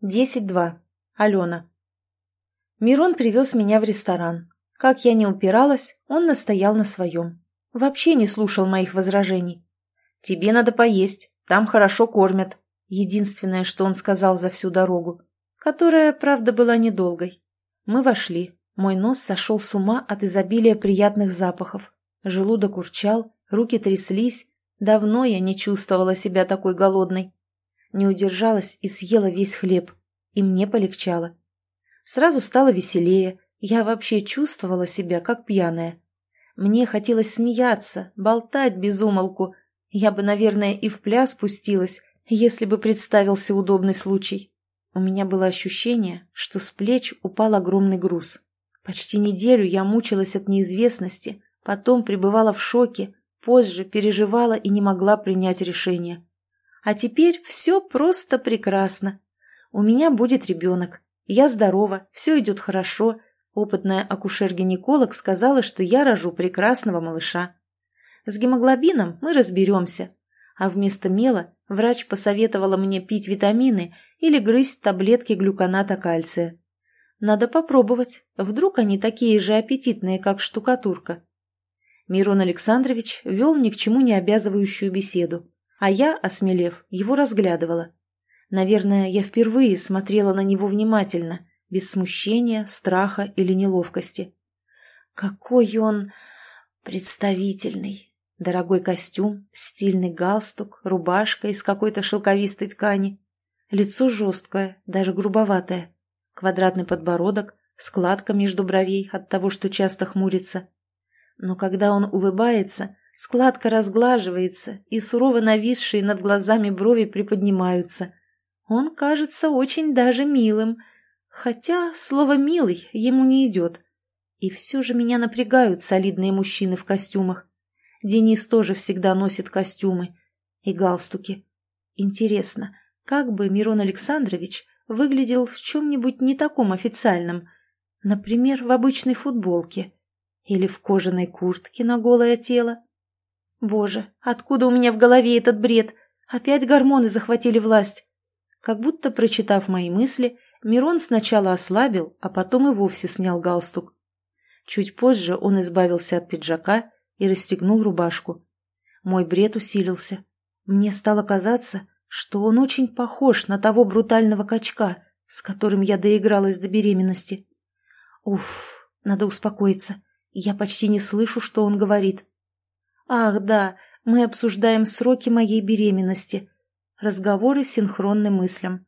10-2. Алена. Мирон привез меня в ресторан. Как я не упиралась, он настоял на своем. Вообще не слушал моих возражений. «Тебе надо поесть, там хорошо кормят», единственное, что он сказал за всю дорогу, которая, правда, была недолгой. Мы вошли. Мой нос сошел с ума от изобилия приятных запахов. Желудок урчал, руки тряслись. Давно я не чувствовала себя такой голодной. Не удержалась и съела весь хлеб. И мне полегчало. Сразу стало веселее. Я вообще чувствовала себя как пьяная. Мне хотелось смеяться, болтать без умолку. Я бы, наверное, и в пляс пустилась, если бы представился удобный случай. У меня было ощущение, что с плеч упал огромный груз. Почти неделю я мучилась от неизвестности, потом пребывала в шоке, позже переживала и не могла принять решение. А теперь все просто прекрасно. У меня будет ребенок. Я здорова, все идет хорошо. Опытная акушер-гинеколог сказала, что я рожу прекрасного малыша. С гемоглобином мы разберемся. А вместо мела врач посоветовала мне пить витамины или грызть таблетки глюконата кальция. Надо попробовать. Вдруг они такие же аппетитные, как штукатурка. Мирон Александрович вел ни к чему не обязывающую беседу. А я, осмелев, его разглядывала. Наверное, я впервые смотрела на него внимательно, без смущения, страха или неловкости. Какой он представительный! Дорогой костюм, стильный галстук, рубашка из какой-то шелковистой ткани. Лицо жесткое, даже грубоватое. Квадратный подбородок, складка между бровей от того, что часто хмурится. Но когда он улыбается, Складка разглаживается, и сурово нависшие над глазами брови приподнимаются. Он кажется очень даже милым, хотя слово «милый» ему не идет. И все же меня напрягают солидные мужчины в костюмах. Денис тоже всегда носит костюмы и галстуки. Интересно, как бы Мирон Александрович выглядел в чем-нибудь не таком официальном, например, в обычной футболке или в кожаной куртке на голое тело? Боже, откуда у меня в голове этот бред? Опять гормоны захватили власть. Как будто, прочитав мои мысли, Мирон сначала ослабил, а потом и вовсе снял галстук. Чуть позже он избавился от пиджака и расстегнул рубашку. Мой бред усилился. Мне стало казаться, что он очень похож на того брутального качка, с которым я доигралась до беременности. Уф, надо успокоиться. Я почти не слышу, что он говорит. Ах, да, мы обсуждаем сроки моей беременности. Разговоры синхронны мыслям.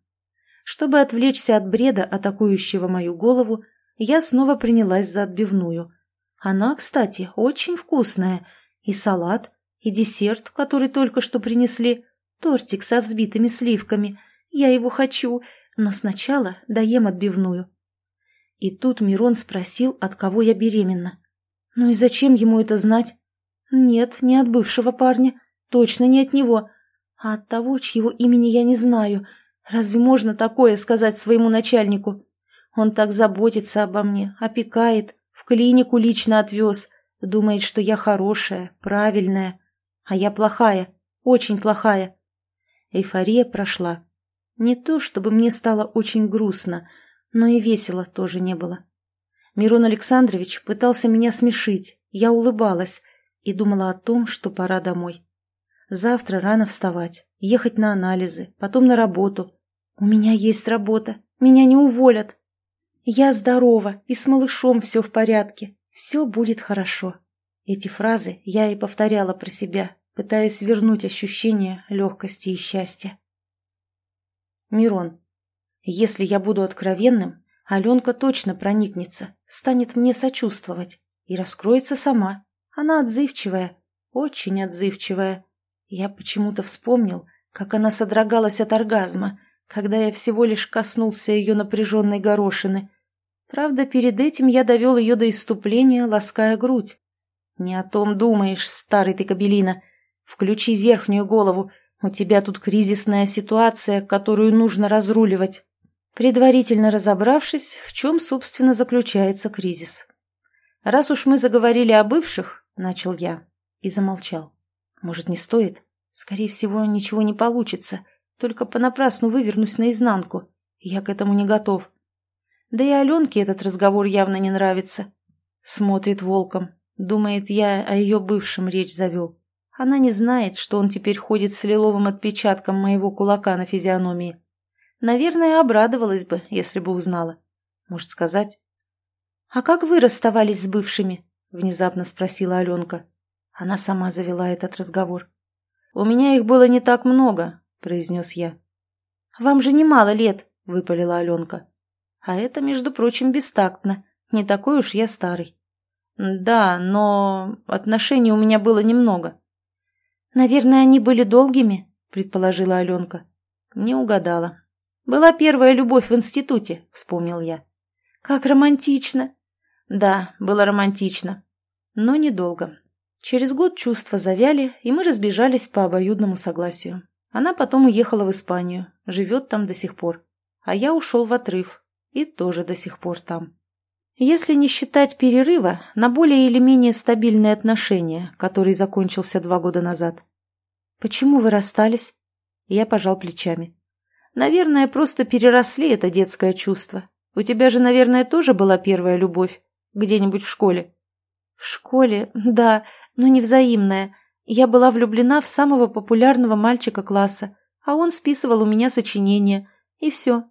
Чтобы отвлечься от бреда, атакующего мою голову, я снова принялась за отбивную. Она, кстати, очень вкусная. И салат, и десерт, который только что принесли, тортик со взбитыми сливками. Я его хочу, но сначала доем отбивную. И тут Мирон спросил, от кого я беременна. Ну и зачем ему это знать? «Нет, не от бывшего парня. Точно не от него. А от того, чьего имени я не знаю. Разве можно такое сказать своему начальнику? Он так заботится обо мне, опекает, в клинику лично отвез. Думает, что я хорошая, правильная. А я плохая, очень плохая». Эйфория прошла. Не то, чтобы мне стало очень грустно, но и весело тоже не было. Мирон Александрович пытался меня смешить. Я улыбалась, и думала о том, что пора домой. Завтра рано вставать, ехать на анализы, потом на работу. У меня есть работа, меня не уволят. Я здорова, и с малышом все в порядке, все будет хорошо. Эти фразы я и повторяла про себя, пытаясь вернуть ощущение легкости и счастья. Мирон. Если я буду откровенным, Аленка точно проникнется, станет мне сочувствовать и раскроется сама. Она отзывчивая, очень отзывчивая. Я почему-то вспомнил, как она содрогалась от оргазма, когда я всего лишь коснулся ее напряженной горошины. Правда, перед этим я довел ее до иступления, лаская грудь. «Не о том думаешь, старый ты кабелина. Включи верхнюю голову. У тебя тут кризисная ситуация, которую нужно разруливать». Предварительно разобравшись, в чем, собственно, заключается кризис. Раз уж мы заговорили о бывших, начал я и замолчал. Может, не стоит? Скорее всего, ничего не получится. Только понапрасну вывернусь наизнанку. Я к этому не готов. Да и Аленке этот разговор явно не нравится. Смотрит волком. Думает, я о ее бывшем речь завел. Она не знает, что он теперь ходит с лиловым отпечатком моего кулака на физиономии. Наверное, обрадовалась бы, если бы узнала. Может сказать? «А как вы расставались с бывшими?» — внезапно спросила Аленка. Она сама завела этот разговор. «У меня их было не так много», — произнес я. «Вам же немало лет», — выпалила Аленка. «А это, между прочим, бестактно. Не такой уж я старый». «Да, но отношений у меня было немного». «Наверное, они были долгими», — предположила Аленка. Не угадала. «Была первая любовь в институте», — вспомнил я. «Как романтично!» «Да, было романтично. Но недолго. Через год чувства завяли, и мы разбежались по обоюдному согласию. Она потом уехала в Испанию, живет там до сих пор. А я ушел в отрыв, и тоже до сих пор там. Если не считать перерыва на более или менее стабильные отношения, который закончился два года назад. «Почему вы расстались?» Я пожал плечами. «Наверное, просто переросли это детское чувство. У тебя же, наверное, тоже была первая любовь. Где-нибудь в школе?» «В школе, да, но не взаимная. Я была влюблена в самого популярного мальчика класса, а он списывал у меня сочинения. И все.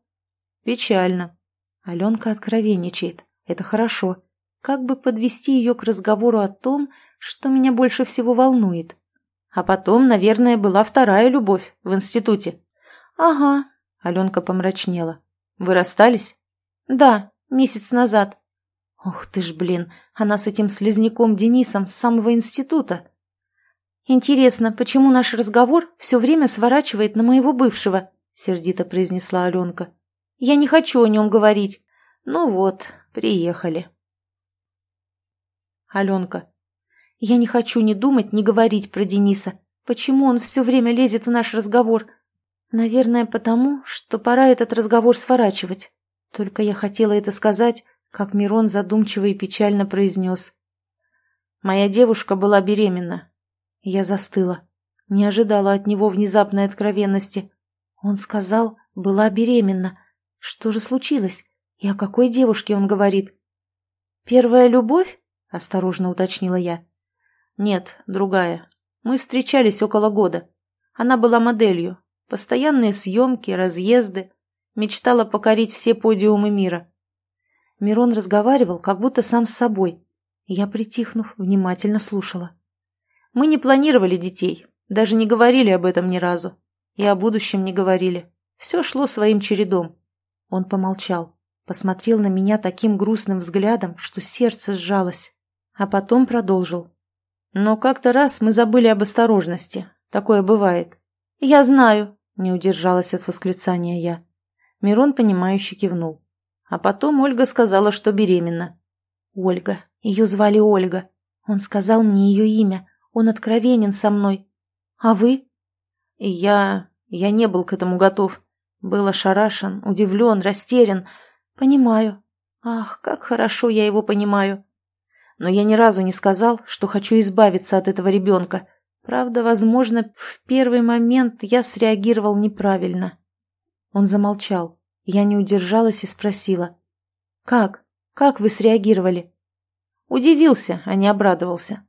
Печально. Аленка откровенничает. Это хорошо. Как бы подвести ее к разговору о том, что меня больше всего волнует. А потом, наверное, была вторая любовь в институте. Ага. Аленка помрачнела. Вы расстались? Да, месяц назад. Ох ты ж, блин, она с этим слезняком Денисом с самого института. Интересно, почему наш разговор все время сворачивает на моего бывшего? Сердито произнесла Аленка. Я не хочу о нем говорить. Ну вот, приехали. Аленка. Я не хочу ни думать, ни говорить про Дениса. Почему он все время лезет в наш разговор? Наверное, потому, что пора этот разговор сворачивать. Только я хотела это сказать, как Мирон задумчиво и печально произнес. «Моя девушка была беременна». Я застыла. Не ожидала от него внезапной откровенности. Он сказал, была беременна. Что же случилось? И о какой девушке он говорит? «Первая любовь?» – осторожно уточнила я. «Нет, другая. Мы встречались около года. Она была моделью. Постоянные съемки, разъезды. Мечтала покорить все подиумы мира. Мирон разговаривал, как будто сам с собой. Я, притихнув, внимательно слушала. Мы не планировали детей, даже не говорили об этом ни разу. И о будущем не говорили. Все шло своим чередом. Он помолчал, посмотрел на меня таким грустным взглядом, что сердце сжалось. А потом продолжил. Но как-то раз мы забыли об осторожности. Такое бывает. «Я знаю», — не удержалась от восклицания я. Мирон, понимающе кивнул. А потом Ольга сказала, что беременна. Ольга. Ее звали Ольга. Он сказал мне ее имя. Он откровенен со мной. А вы? И я... я не был к этому готов. Был ошарашен, удивлен, растерян. Понимаю. Ах, как хорошо я его понимаю. Но я ни разу не сказал, что хочу избавиться от этого ребенка. Правда, возможно, в первый момент я среагировал неправильно. Он замолчал. Я не удержалась и спросила. «Как? Как вы среагировали?» Удивился, а не обрадовался.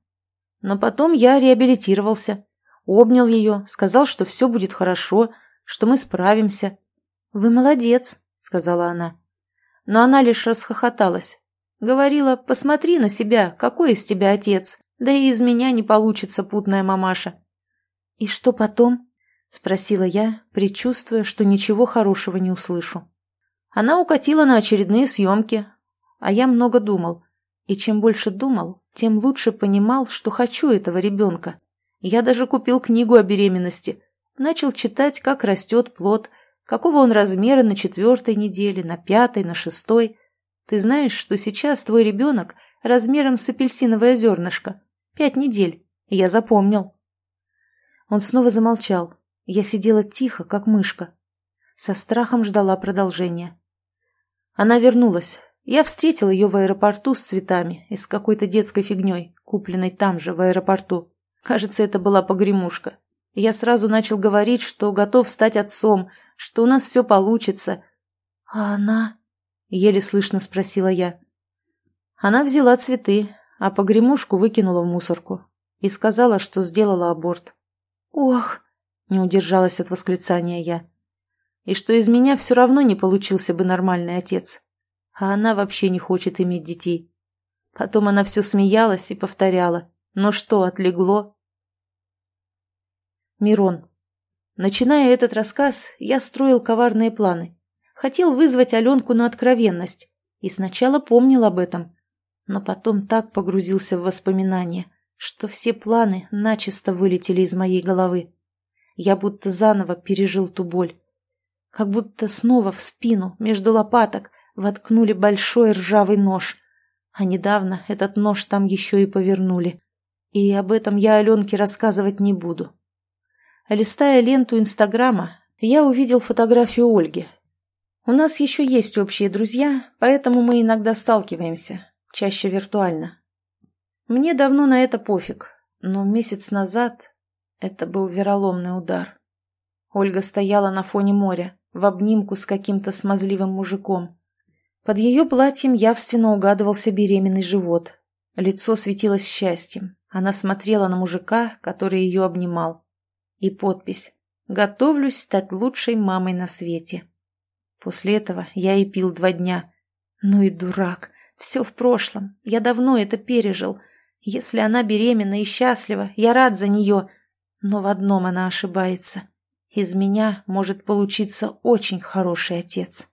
Но потом я реабилитировался. Обнял ее, сказал, что все будет хорошо, что мы справимся. «Вы молодец», — сказала она. Но она лишь расхохоталась. Говорила, посмотри на себя, какой из тебя отец, да и из меня не получится путная мамаша. «И что потом?» — спросила я, предчувствуя, что ничего хорошего не услышу. Она укатила на очередные съемки, а я много думал. И чем больше думал, тем лучше понимал, что хочу этого ребенка. Я даже купил книгу о беременности. Начал читать, как растет плод, какого он размера на четвертой неделе, на пятой, на шестой. Ты знаешь, что сейчас твой ребенок размером с апельсиновое зернышко. Пять недель. Я запомнил. Он снова замолчал. Я сидела тихо, как мышка. Со страхом ждала продолжения. Она вернулась. Я встретил ее в аэропорту с цветами и с какой-то детской фигней, купленной там же, в аэропорту. Кажется, это была погремушка. Я сразу начал говорить, что готов стать отцом, что у нас все получится. «А она?» — еле слышно спросила я. Она взяла цветы, а погремушку выкинула в мусорку и сказала, что сделала аборт. «Ох!» — не удержалась от восклицания я. «И что из меня все равно не получился бы нормальный отец. А она вообще не хочет иметь детей». Потом она все смеялась и повторяла. «Ну что, отлегло?» Мирон. Начиная этот рассказ, я строил коварные планы. Хотел вызвать Аленку на откровенность. И сначала помнил об этом. Но потом так погрузился в воспоминания, что все планы начисто вылетели из моей головы. Я будто заново пережил ту боль. Как будто снова в спину, между лопаток, воткнули большой ржавый нож. А недавно этот нож там еще и повернули. И об этом я Аленке рассказывать не буду. Листая ленту Инстаграма, я увидел фотографию Ольги. У нас еще есть общие друзья, поэтому мы иногда сталкиваемся, чаще виртуально. Мне давно на это пофиг, но месяц назад это был вероломный удар. Ольга стояла на фоне моря, в обнимку с каким-то смазливым мужиком. Под ее платьем явственно угадывался беременный живот. Лицо светилось счастьем. Она смотрела на мужика, который ее обнимал. И подпись «Готовлюсь стать лучшей мамой на свете». После этого я и пил два дня. Ну и дурак. Все в прошлом. Я давно это пережил. Если она беременна и счастлива, я рад за нее. Но в одном она ошибается. Из меня может получиться очень хороший отец.